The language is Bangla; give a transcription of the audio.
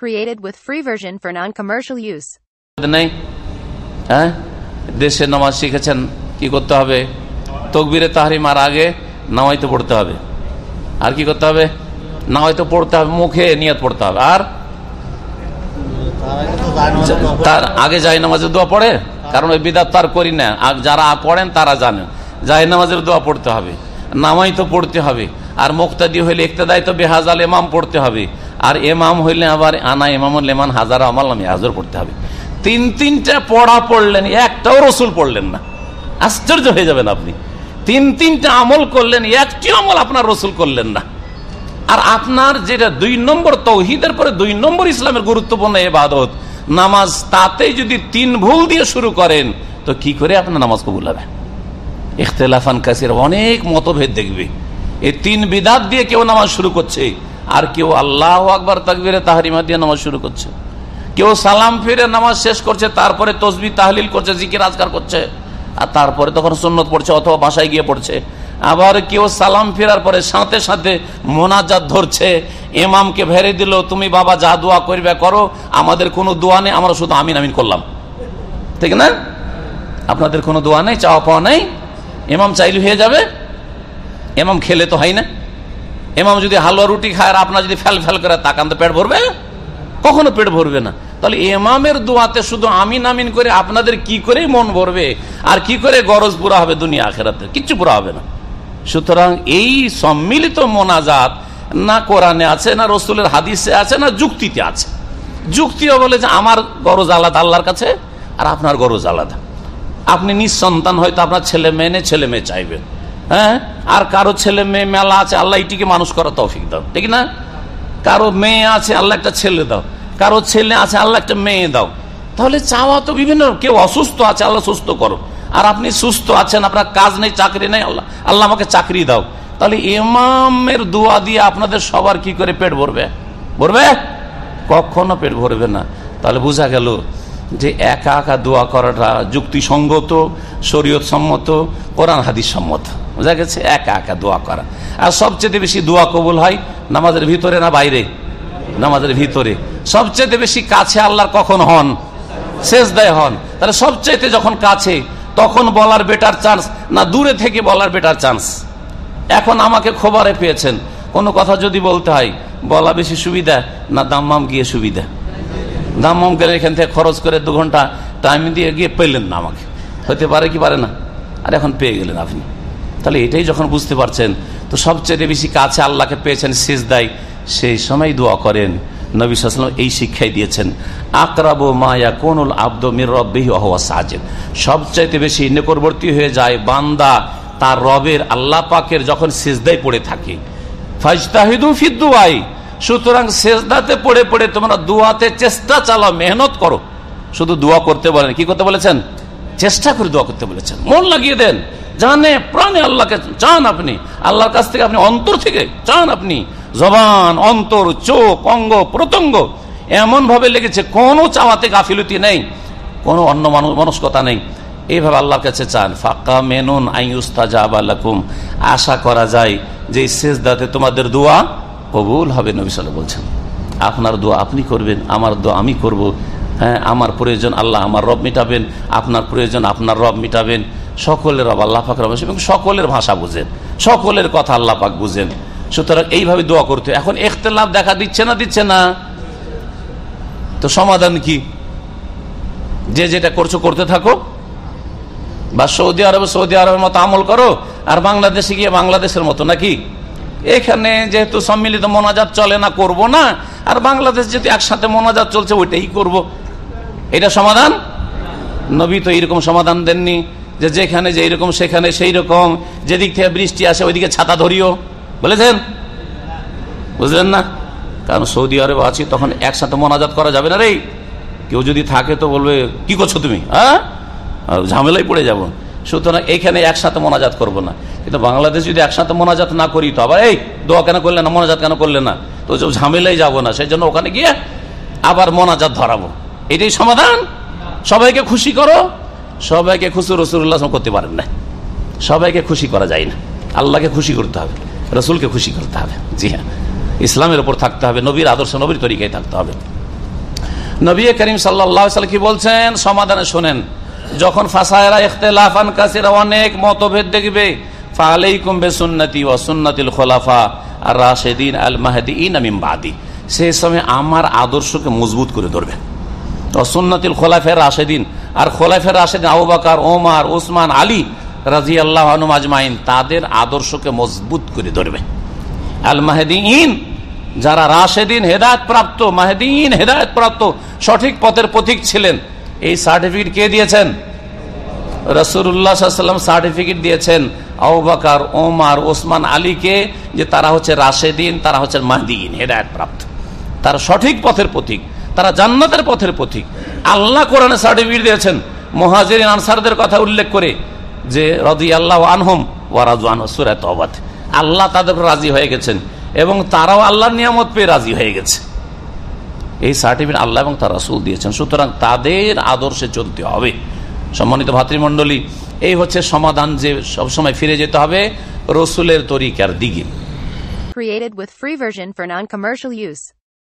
Created with free version for non-commercial use. হ্যাঁ? দেশে নামাজ শিখেছেন, কি করতে হবে? তকবিরে তাহারিমার আগে নামাইতে পড়তে হবে। আর কি করতে হবে? নামাইতে পড়তে হবে, মুখে নিয়ত পড়তে হবে। আর? তার আগে যাই নামাজের দোয়া পড়ে, কারণ ওই বিদাত তার করি না। আর যারা পড়েন তারা জানেন যাই নামাজের দোয়া পড়তে হবে। নামাই তো পড়তে হবে। আর মুক্তাদি হইলে একতেদায় তো বেহাজাল এমাম পড়তে হবে। আর এমাম হইলে আবার আনা এমাম লেমান হাজার আমাল আমি হাজার পড়তে হবে। তিন তিনটা পড়া পড়লেন, একটাও রসুল পড়লেন না। আশ্চর্য হয়ে যাবেন আপনি। তিন তিনটা আমল করলেন একটি আমল আপনার রসুল করলেন না। আর আপনার যেটা দুই নম্বর তৌহিদের পরে দুই নম্বর ইসলামের গুরুত্বপূর্ণ এবাদত নামাজ তাতে যদি তিন ভুল দিয়ে শুরু করেন, তো কি করে আপনার নামাজ কবুল হবে? ইখতলাফান কাসির অনেক মতভেদ দেখবে। এই তিন বিদাত দিয়ে কেউ নামাজ শুরু করছে। আর কেউ আল্লাহ আকবর তাকবিরে তাহারিমা দিয়ে নামাজ শুরু করছে। কেউ সালাম ফিরে নামাজ শেষ করছে, তারপরে তসবি তাহলিল করছে, জিকির আজকার করছে, আর তারপরে তখন সুন্নত পড়ছে অথবা বাসায় গিয়ে পড়ছে। আবার কেউ সালাম ফেরার পরে সাথে সাথে মোনাজাত ধরছে এমামকে ভেরে দিল, তুমি বাবা যা দোয়া করবে করো, আমাদের কোনো দোয়া নেই, আমরা শুধু আমিন আমিন করলাম। ঠিক না? আপনাদের কোনো দোয়া নেই, চাওয়া পাওয়া নেই? এমাম চাইলে হয়ে যাবে? এমাম খেলে তো হয় না। এমাম যদি হালুয়া রুটি খায় আর আপনার যদি ফেল ফেল করে তাকান তো পেট ভরবে? কখনো পেট ভরবে না। তাহলে এমামের দোয়াতে শুধু আমিন আমিন করে আপনাদের কি করে মন ভরবে? আর কি করে গরজ পুরা হবে দুনিয়া আখেরাতে? কিচ্ছু পুরা হবে না। সুতরাং এই সম্মিলিত মোনাজাত না কোরআনে আছে, না রসুলের হাদিসে আছে, না যুক্তিতে আছে। যুক্তিও বলে যে আমার গরজ আলাদা আল্লাহর কাছে, আর আপনার গরজ আলাদা। আপনি নিঃসন্তান হয়তো আপনার ছেলে মেয়ে ছেলে মেয়ে চাইবেন হ্যাঁ? আর কারও ছেলে মেয়ে, মেলা আছে, আল্লাহ এটিকে মানুষ করা তৌফিক দাও। ঠিক না? কারও মেয়ে আছে, আল্লাহ একটা ছেলে দাও। কারও ছেলে আছে, আল্লাহ একটা মেয়ে দাও। তাহলে চাওয়া তো বিভিন্ন, কেউ অসুস্থ আছে, আল্লাহ সুস্থ করো। আর আপনি সুস্থ আছেন, আপনার কাজ নেই, চাকরি নেই, আল্লাহ আল্লাহ আমাকে চাকরি দাও। তাহলে ইমামের দোয়া দিয়ে আপনাদের সবার কি করে পেট ভরবে? ভরবে? কখনো পেট ভরবে না। তাহলে বোঝা গেল যে একা একা দোয়া করাটা যুক্তিসঙ্গত শরীয়ত সম্মত কোরআন হাদিস সম্মত বোঝা গেছে, একা একা দোয়া করা। আর সবচেয়ে বেশি দোয়া কবুল হয় নামাজের ভিতরে না বাইরে? নামাজের ভিতরে। সবচেয়ে বেশি কাছে আল্লাহর কখন হন? শেষ দেয় হন। তাহলে সবচেয়ে যখন কাছে, তখন বলার বেটার চান্স না দূরে থেকে বলার বেটার চান্স এখন আমাকে খবরে পেয়েছেন। কোনো কথা যদি বলতে হয়, বলা বেশি সুবিধা না দাম্মাম গিয়ে সুবিধা? দাম্মাম গেলে এখান থেকে খরচ করে দু ঘণ্টা টাইম দিয়ে গিয়ে পেলেন না আমাকে। হতে পারে কি পারে না? আর এখন পেয়ে গেলেন আপনি। তাহলে এটাই যখন বুঝতে পারছেন, তো সবচেয়ে বেশি কাছে আল্লাহকে পেয়েছেন শেষ দায় সেই সময় দোয়া করেন। নবী সাল্লাম এই শিক্ষাই দিয়েছেন, আকরাবো মায়া কোনুল আব্দ মির রব্বিহি সাজেদ। সবচাইতে বেশি নিকটবর্তী হয়ে যায় বান্দা তার রবের আল্লাহ পাকের যখন সেজদাই পড়ে থাকে। সুতরাং সেজদাতে পড়ে পড়ে তোমরা দুয়াতে চেষ্টা চালাও, মেহনত করো। শুধু দোয়া করতে বলেন, কি করতে বলেছেন? চেষ্টা করে দোয়া করতে বলেছেন। মন লাগিয়ে দেন। জানে, প্রাণে আল্লাহকে চান আপনি। আল্লাহর কাছ থেকে আপনি অন্তর থেকে চান আপনি। জবান, অন্তর, চোখ, অঙ্গ, প্রত্যঙ্গ। এমন ভাবে লেগেছে, কোনো চাওয়াতে গাফিলতি নেই, কোনো অন্য মনস্কতা নেই। এইভাবে আল্লাহর কাছে চান। ফাঁকা মেনুন আইউস্তাজাবালাকুম আশা করা যায় যে শেষ দাতে তোমাদের দোয়া কবুল হবে, নবী সাল বলছেন। আপনার দোয়া আপনি করবেন, আমার দোয়া আমি করব। হ্যাঁ আমার প্রয়োজন আল্লাহ আমার রব মিটাবেন, আপনার প্রয়োজন আপনার রব মিটাবেন। সকলের রব আল্লাহ পাক এবং সকলের ভাষা বুঝেন। সকলের কথা আল্লাহ পাক বুঝেন। সুতরাং এইভাবে দোয়া করতে এখন এখতলাফ দেখা দিচ্ছে না দিচ্ছে না। তো সমাধান কি? যে যেটা করছ, করতে থাকো। বা সৌদি আরবে, সৌদি আরবের মতো আমল করো। আর বাংলাদেশে গিয়ে বাংলাদেশের মতো নাকি? এখানে যেহেতু সম্মিলিত মোনাজাত চলে না, করব না। আর বাংলাদেশ যেহেতু একসাথে মোনাজাত চলছে, ওইটাই করব। এটা সমাধান? নবী তো এইরকম সমাধান দেননি। যে যেখানে যে এইরকম সেখানে সেই রকম। যেদিক থেকে বৃষ্টি আসে, ওইদিকে ছাতা ধরিও। বলেছেন? বুঝলেন না? কারণ সৌদি আরবে আছি, তখন একসাথে মোনাজাত করা যাবে না রে। কেউ যদি থাকে তো বলবে, কি করছ তুমি? হ্যাঁ? ঝামেলাই পড়ে যাব। সুতরাং এইখানে একসাথে মোনাজাত করব না। কিন্তু বাংলাদেশ যদি একসাথে মোনাজাত না করি তো আবার, এই, দোয়া কেন করলে না, মোনাজাত কেন করলে না? তো ঝামেলাই যাব না। সেই জন্য ওখানে গিয়ে আবার মোনাজাত ধরাবো। এটাই সমাধান? সবাইকে খুশি করো? সবাইকে খুশি রসুল্লাহ করতে পারেন না। সবাইকে খুশি করা যায় না। আল্লাহকে খুশি করতে হবে, রসুলকে খুশি করতে হবে। জি হ্যাঁ ইসলামের ওপর থাকতে হবে, নবীর আদর্শ, নবীর তরিকায় থাকতে হবে। নবী করিম সাল্লাম কি বলছেন? সমাধানে শোনেন, যখন অনেক মতভেদ দেখবে ও সুন্নাতিল খোলাফা আর আল বাদি। সেই সময় আমার আদর্শকে মজবুত করে ধরবে। সুন্নতিল খোলাফের রাশেদিন। আর খোলাফের রাশেদিন আবু বাকার, ওমার ওসমান আলী রাজি আল্লাহ আজমাইন তাদের আদর্শকে মজবুত করে ধরবে। আল মাহদিন যারা রাশেদিন হেদায়ত প্রাপ্ত মাহদিন হেদায়ত প্রাপ্ত সঠিক পথের প্রতীক ছিলেন, এই সার্টিফিকেট কে দিয়েছেন? রসুল্লাহাম সার্টিফিকেট দিয়েছেন আবাকার ওমার ওসমান আলীকে, যে তারা হচ্ছে রাশেদিন, তারা হচ্ছে মাহদিন হেদায়ত প্রাপ্ত তারা সঠিক পথের প্রতীক তারা জান্নাতের পথের প্রতীক আল্লাহ কোরআনে সার্টিফিকেট দিয়েছেন। মহাজির আনসারদের কথা উল্লেখ করে যে রদি আল্লাহ আনহম ওয়ারাজু আল্লাহ তাদের রাজি হয়ে গেছেন এবং তারাও আল্লাহর নিয়ামত পেয়ে রাজি হয়ে গেছে। এই সার্টিফিকেট আল্লাহ এবং তার রাসুল দিয়েছেন। সুতরাং তাদের আদর্শে চলতে হবে। সম্মানিত ভাতৃমণ্ডলী, এই হচ্ছে সমাধান যে সবসময় ফিরে যেতে হবে রসুলের তরিকার দিকে। Created with free version for non-commercial use.